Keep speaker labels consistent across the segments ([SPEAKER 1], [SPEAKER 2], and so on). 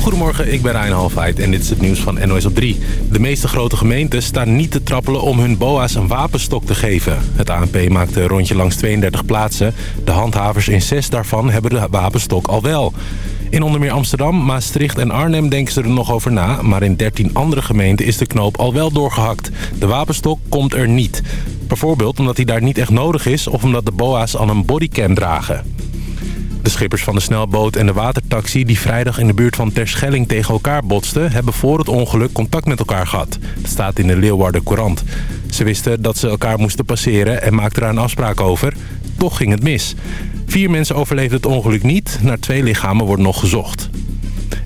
[SPEAKER 1] Goedemorgen, ik ben Ryan Halfheid en dit is het nieuws van NOS op 3. De meeste grote gemeenten staan niet te trappelen om hun boa's een wapenstok te geven. Het ANP maakte een rondje langs 32 plaatsen. De handhavers in zes daarvan hebben de wapenstok al wel. In onder meer Amsterdam, Maastricht en Arnhem denken ze er nog over na... maar in 13 andere gemeenten is de knoop al wel doorgehakt. De wapenstok komt er niet. Bijvoorbeeld omdat hij daar niet echt nodig is... of omdat de boa's al een bodycam dragen. De schippers van de snelboot en de watertaxi die vrijdag in de buurt van Terschelling tegen elkaar botsten... hebben voor het ongeluk contact met elkaar gehad. Dat staat in de Leeuwarden Courant. Ze wisten dat ze elkaar moesten passeren en maakten daar een afspraak over. Toch ging het mis. Vier mensen overleefden het ongeluk niet. Naar twee lichamen wordt nog gezocht.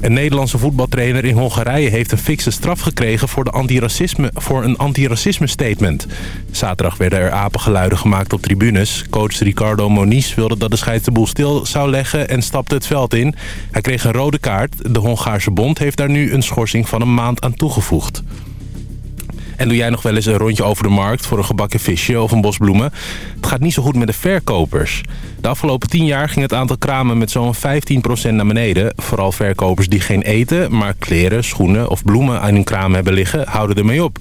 [SPEAKER 1] Een Nederlandse voetbaltrainer in Hongarije heeft een fikse straf gekregen voor, de voor een antiracisme statement. Zaterdag werden er apengeluiden gemaakt op tribunes. Coach Ricardo Moniz wilde dat de scheids de boel stil zou leggen en stapte het veld in. Hij kreeg een rode kaart. De Hongaarse bond heeft daar nu een schorsing van een maand aan toegevoegd. En doe jij nog wel eens een rondje over de markt voor een gebakken visje of een bos bloemen? Het gaat niet zo goed met de verkopers. De afgelopen 10 jaar ging het aantal kramen met zo'n 15% naar beneden. Vooral verkopers die geen eten, maar kleren, schoenen of bloemen aan hun kraam hebben liggen, houden ermee op.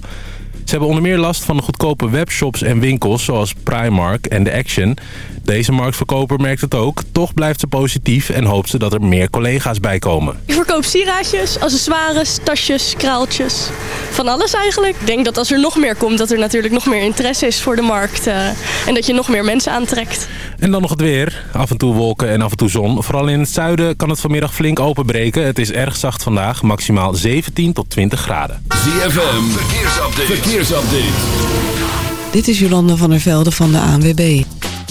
[SPEAKER 1] Ze hebben onder meer last van de goedkope webshops en winkels zoals Primark en The Action. Deze marktverkoper merkt het ook. Toch blijft ze positief en hoopt ze dat er meer collega's bij komen.
[SPEAKER 2] Ik verkoop sieraadjes, accessoires, tasjes, kraaltjes. Van alles eigenlijk. Ik denk dat als er nog meer komt, dat er natuurlijk nog meer interesse is voor de markt. Uh, en dat je nog meer mensen aantrekt.
[SPEAKER 1] En dan nog het weer. Af en toe wolken en af en toe zon. Vooral in het zuiden kan het vanmiddag flink openbreken. Het is erg zacht vandaag, maximaal 17 tot 20 graden.
[SPEAKER 3] ZFM, verkeersupdate.
[SPEAKER 4] Dit is Jolanda van der Velde van de ANWB.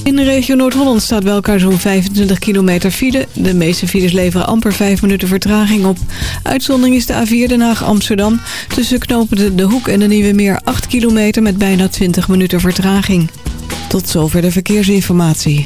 [SPEAKER 4] In de regio Noord-Holland staat bij elkaar zo'n 25 kilometer file. De meeste files leveren amper 5 minuten vertraging op. Uitzondering is de A4 Den Haag-Amsterdam. Tussen knopen de Hoek en de Nieuwe Meer 8 kilometer met bijna 20 minuten vertraging. Tot zover de verkeersinformatie.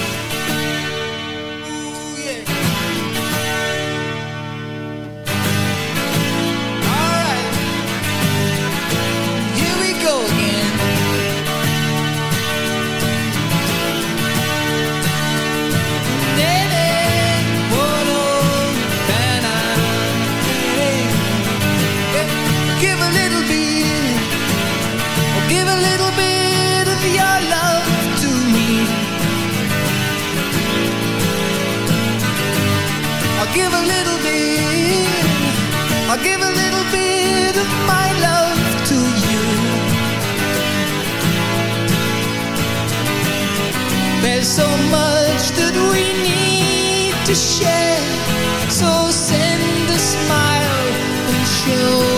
[SPEAKER 5] you.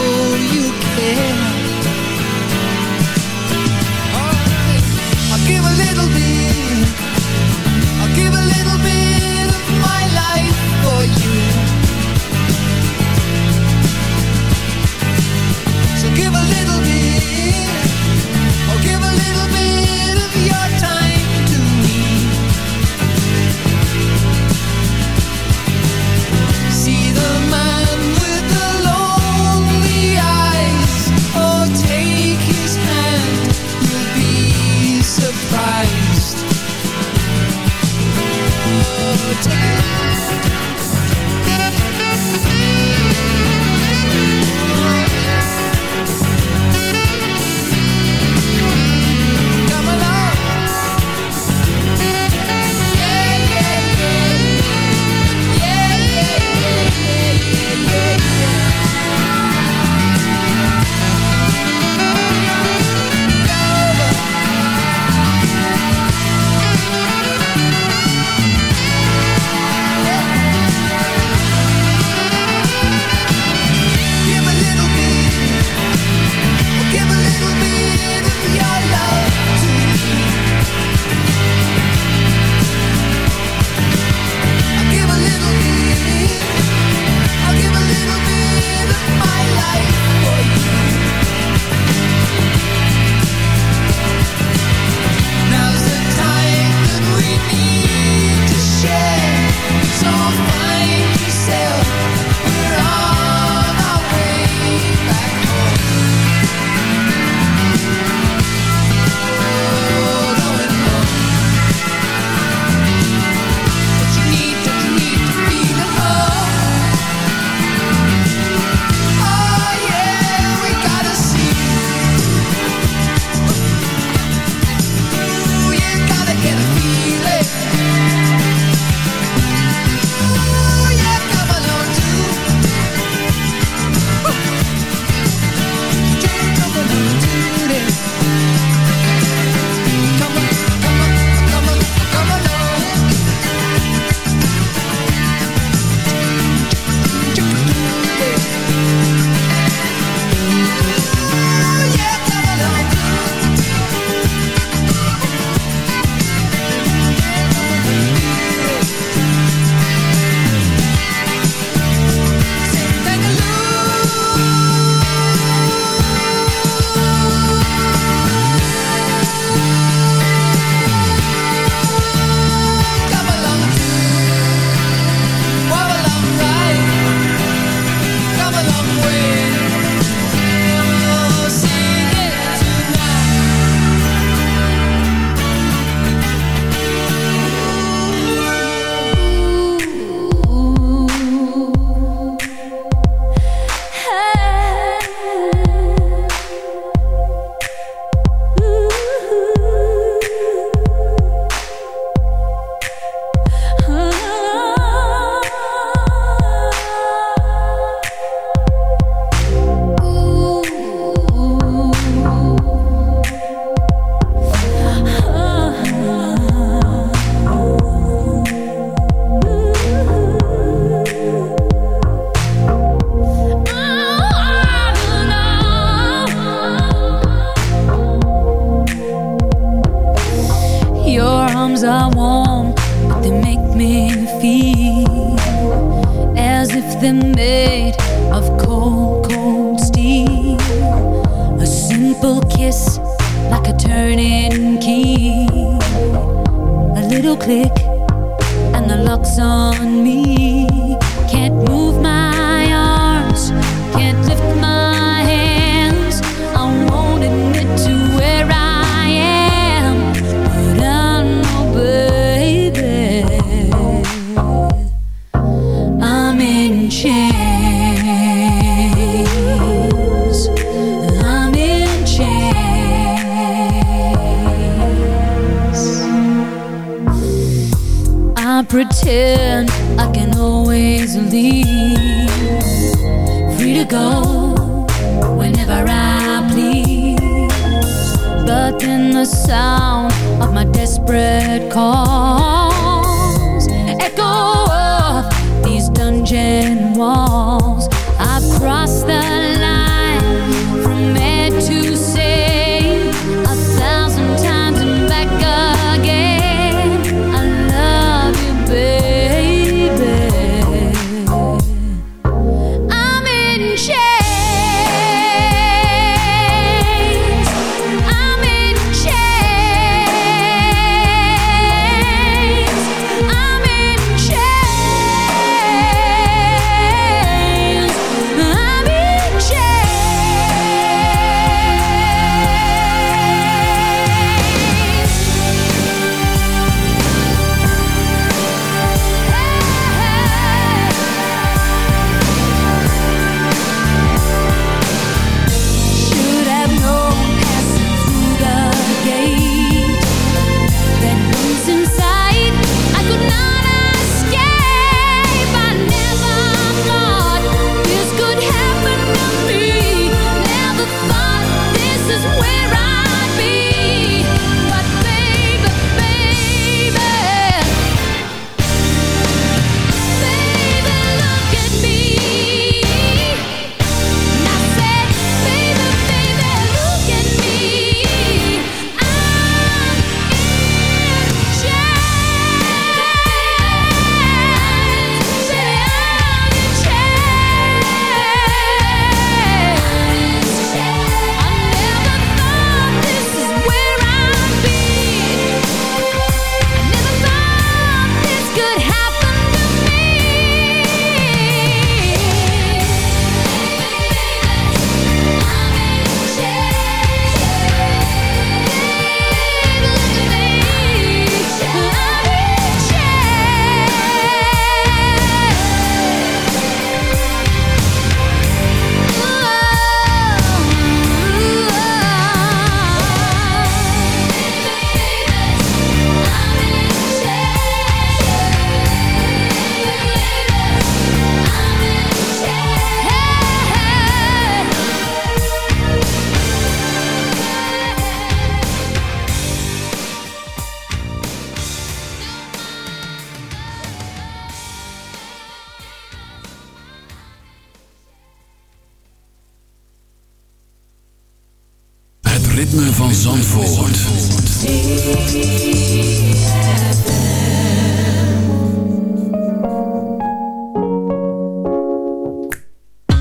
[SPEAKER 6] ritme van Zandvoort.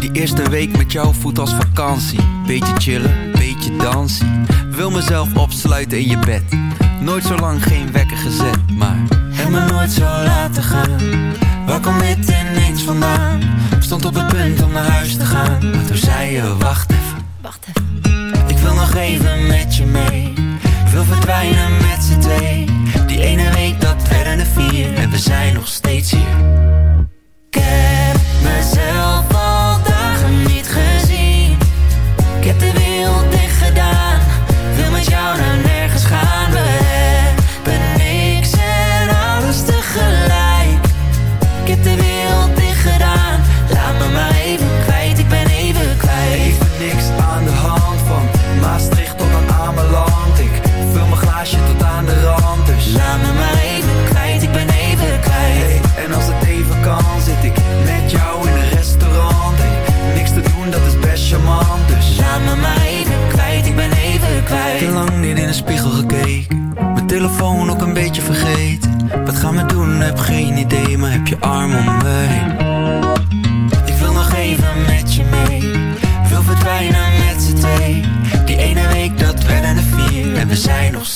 [SPEAKER 7] Die eerste week met jou voelt als vakantie. Beetje chillen, beetje dansen. Wil mezelf opsluiten in je bed. Nooit zo lang geen wekker gezet, maar... Heb me nooit zo laten gaan. Waar kom dit ineens vandaan? Stond op het punt om naar huis te gaan. Maar toen zei je, wacht even.
[SPEAKER 5] Wacht even
[SPEAKER 7] nog even met je mee. Wil verdwijnen met z'n twee. Die ene week dat werden er vier en we zijn nog steeds hier. geen idee, maar heb je arm om me. Ik wil nog even met je mee, ik wil verdwijnen met z'n twee. Die ene week dat werden de vier en we zijn nog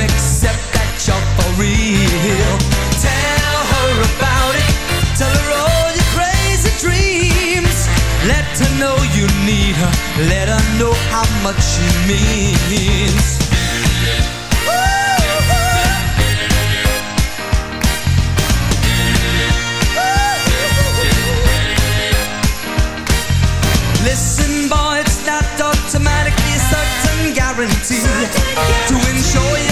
[SPEAKER 8] accept that you're for real. Tell her about it. Tell her all your crazy dreams. Let her know you need her. Let her know how much she means. Listen, boy, it's not automatically a certain guarantee to ensure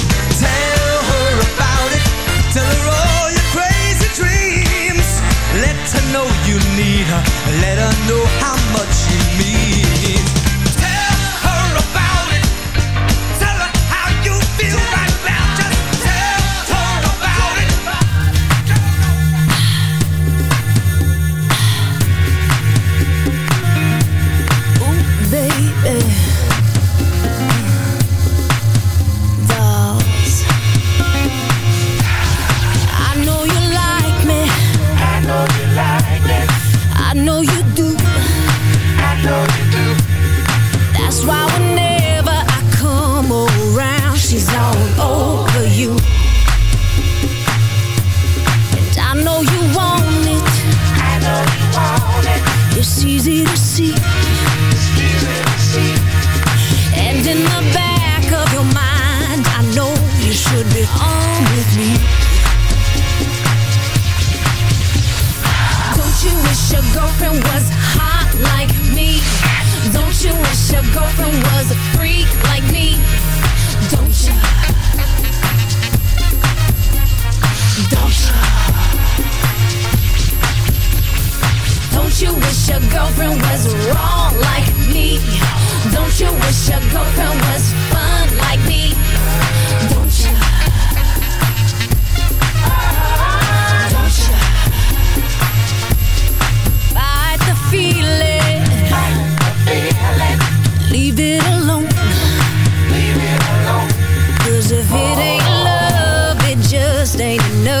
[SPEAKER 8] Stay day know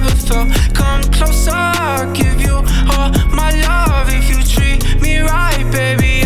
[SPEAKER 9] felt. Come closer, I'll give you all my love if you treat me right, baby.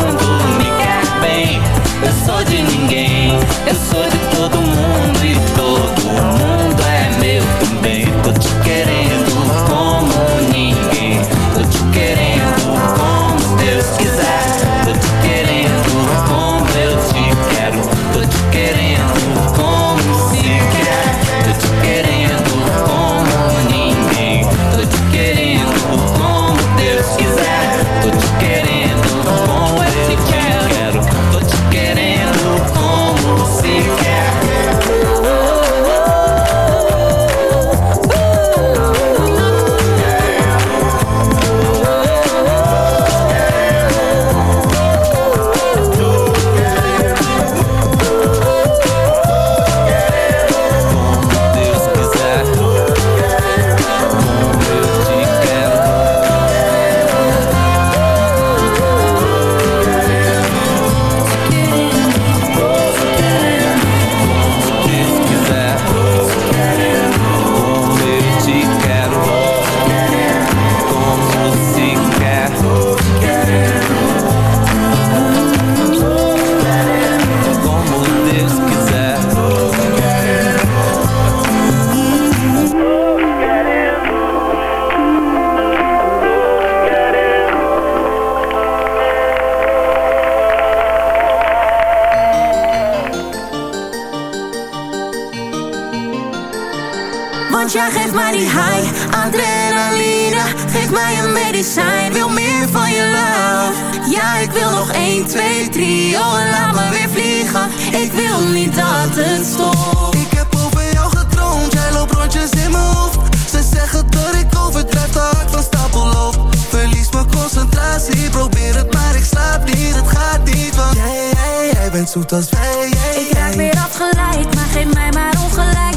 [SPEAKER 10] mij een medicijn, wil meer van je love. Ja, ik wil nog 1, 2, 3, oh en laat me weer vliegen. Ik wil niet dat het stopt.
[SPEAKER 11] Ik heb over jou gedroomd, jij loopt rondjes in mijn hoofd. Ze zeggen dat ik overdrijf, dat ik van stapel loop Verlies mijn concentratie, probeer het maar ik slaap niet, het gaat niet Want jij, jij, jij bent zoet als wij,
[SPEAKER 5] Ik krijg weer afgeleid, maar geef mij maar ongelijk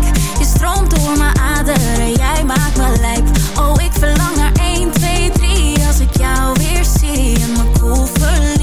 [SPEAKER 5] stroomt door mijn aderen, jij maakt me lijp. Oh, ik verlang naar 1, 2, 3 als ik jou weer zie in
[SPEAKER 11] mijn
[SPEAKER 10] koel cool.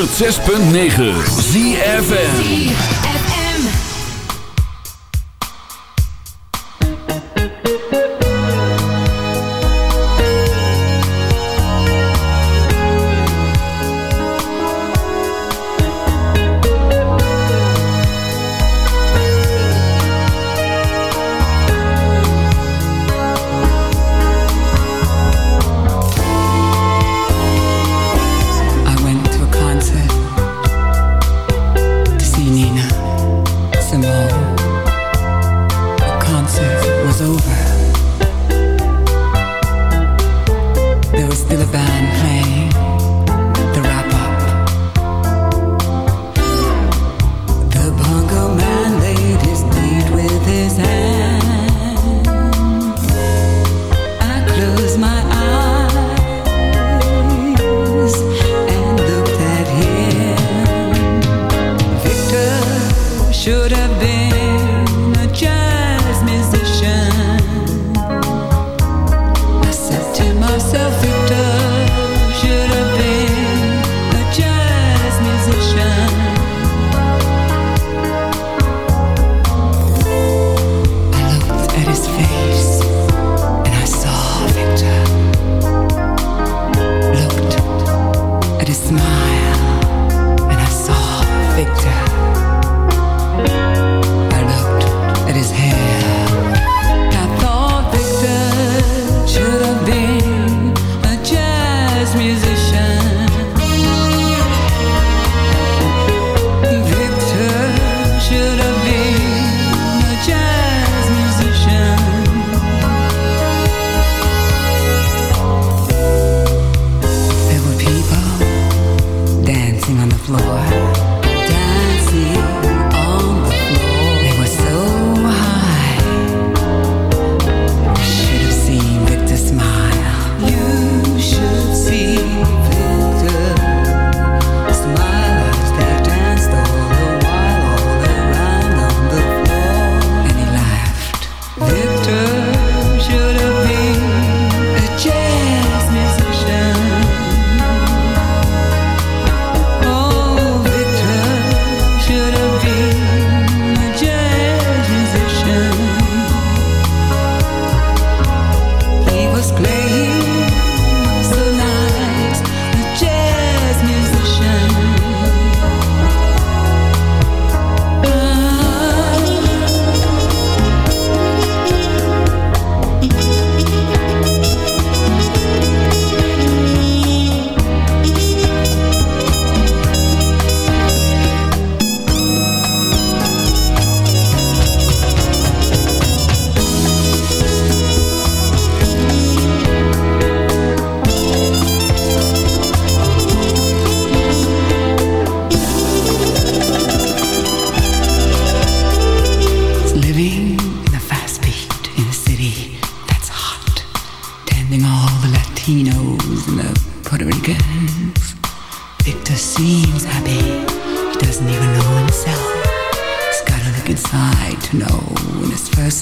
[SPEAKER 12] 106.9 ZFN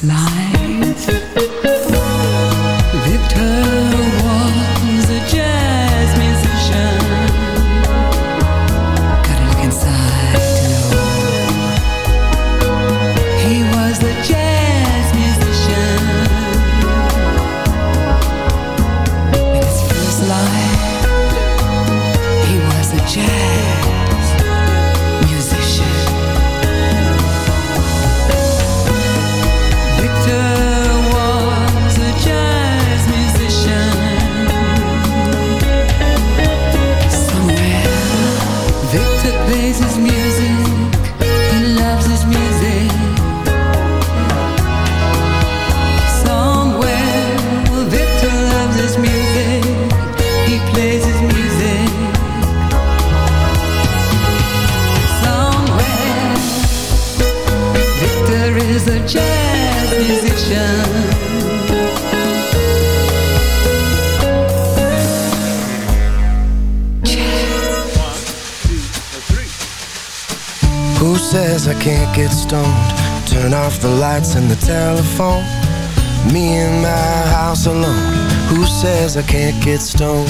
[SPEAKER 12] life.
[SPEAKER 13] stone.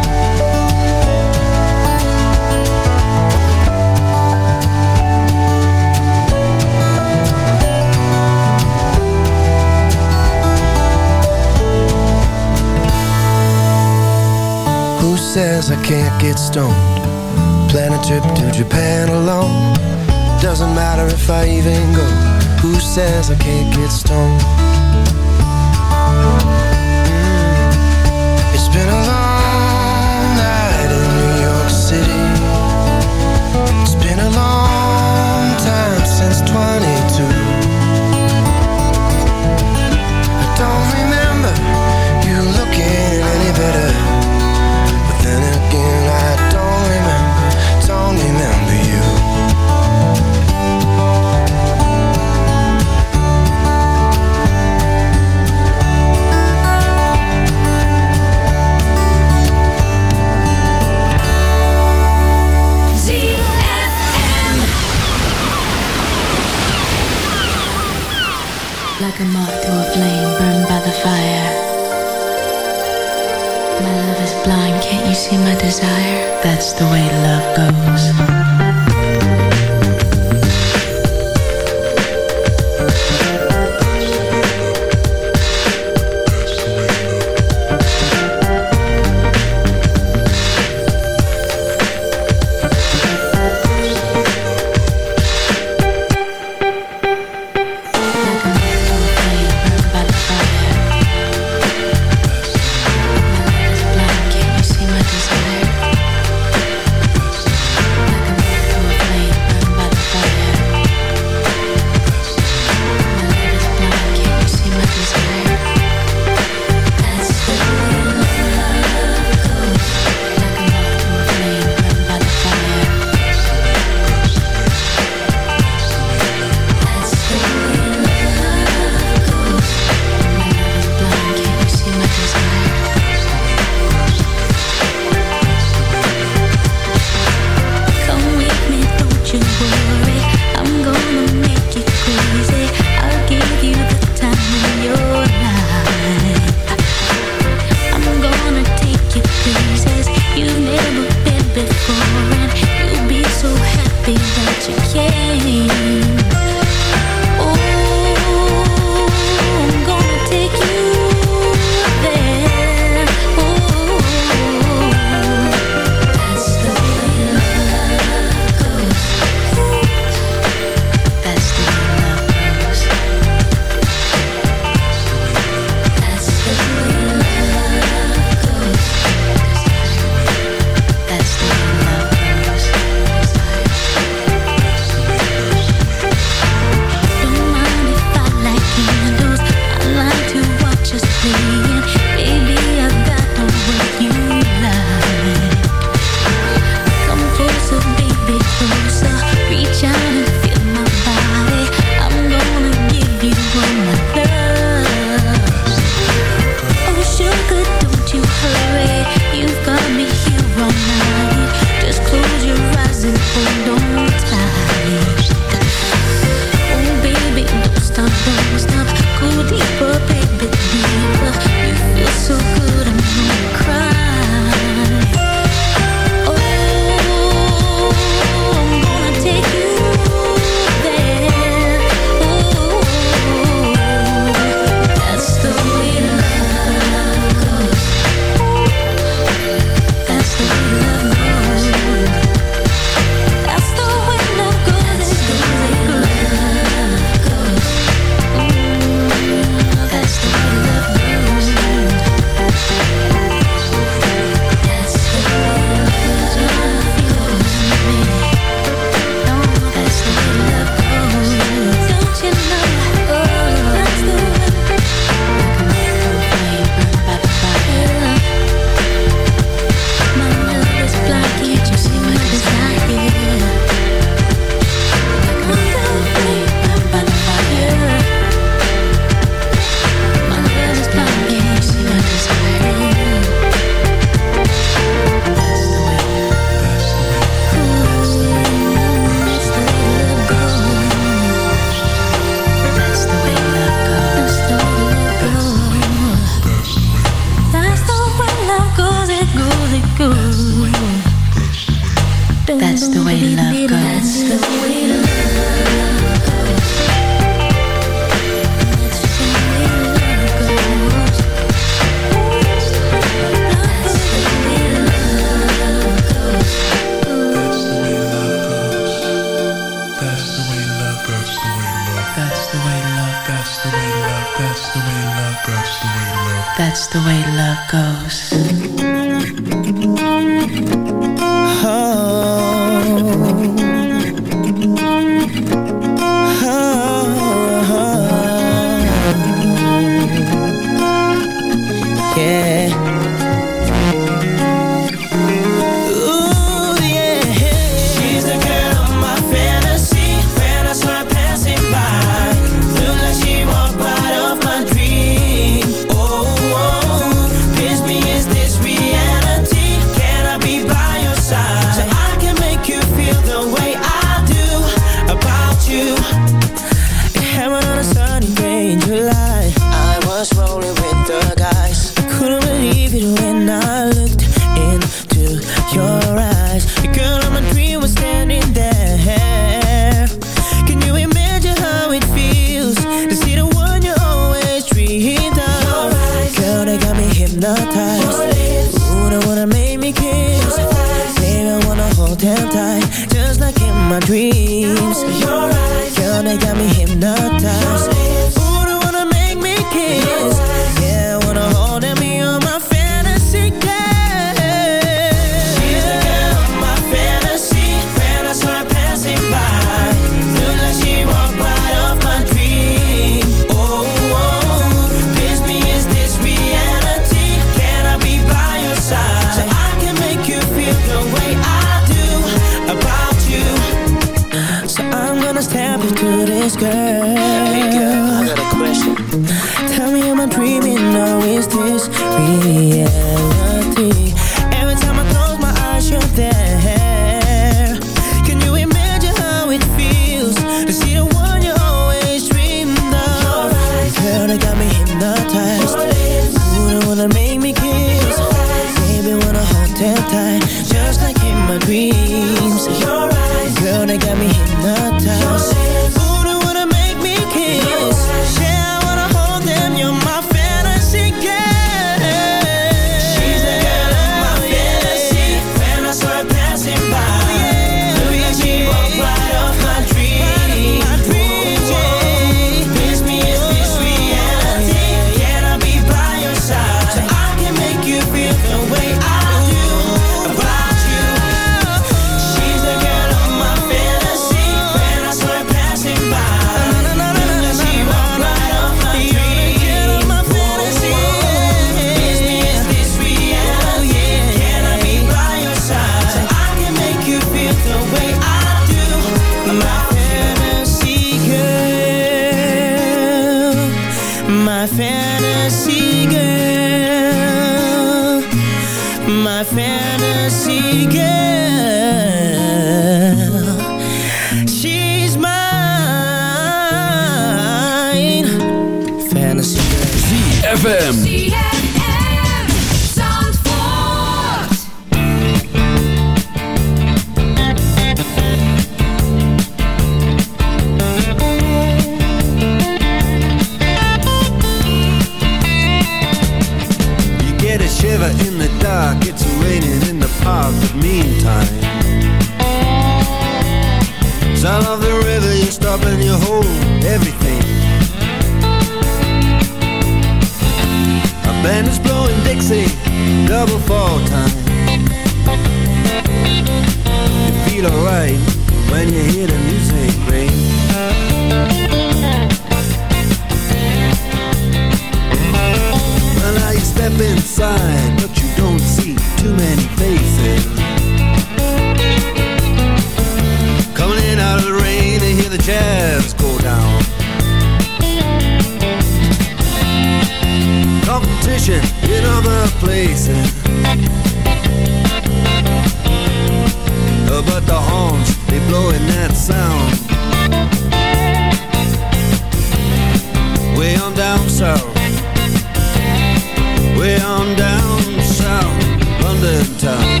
[SPEAKER 13] on
[SPEAKER 14] down South London town.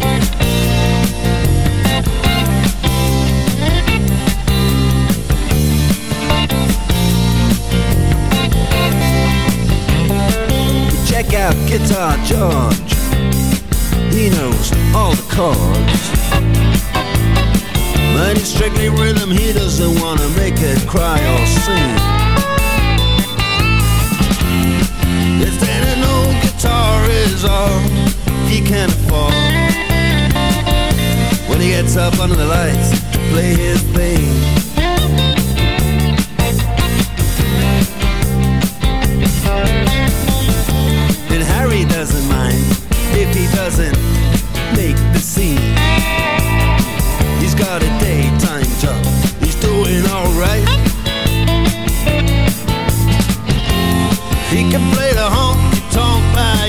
[SPEAKER 14] Check out Guitar George. He knows all the chords. But it's strictly rhythm He doesn't want to make it cry or sing. Is all he can afford. When he gets up under the lights to play his thing. And Harry doesn't mind if he doesn't make the scene. He's got a daytime job, he's doing alright. He can play the tonk